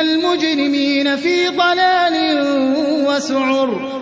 المجرمين في ضلال وسعر.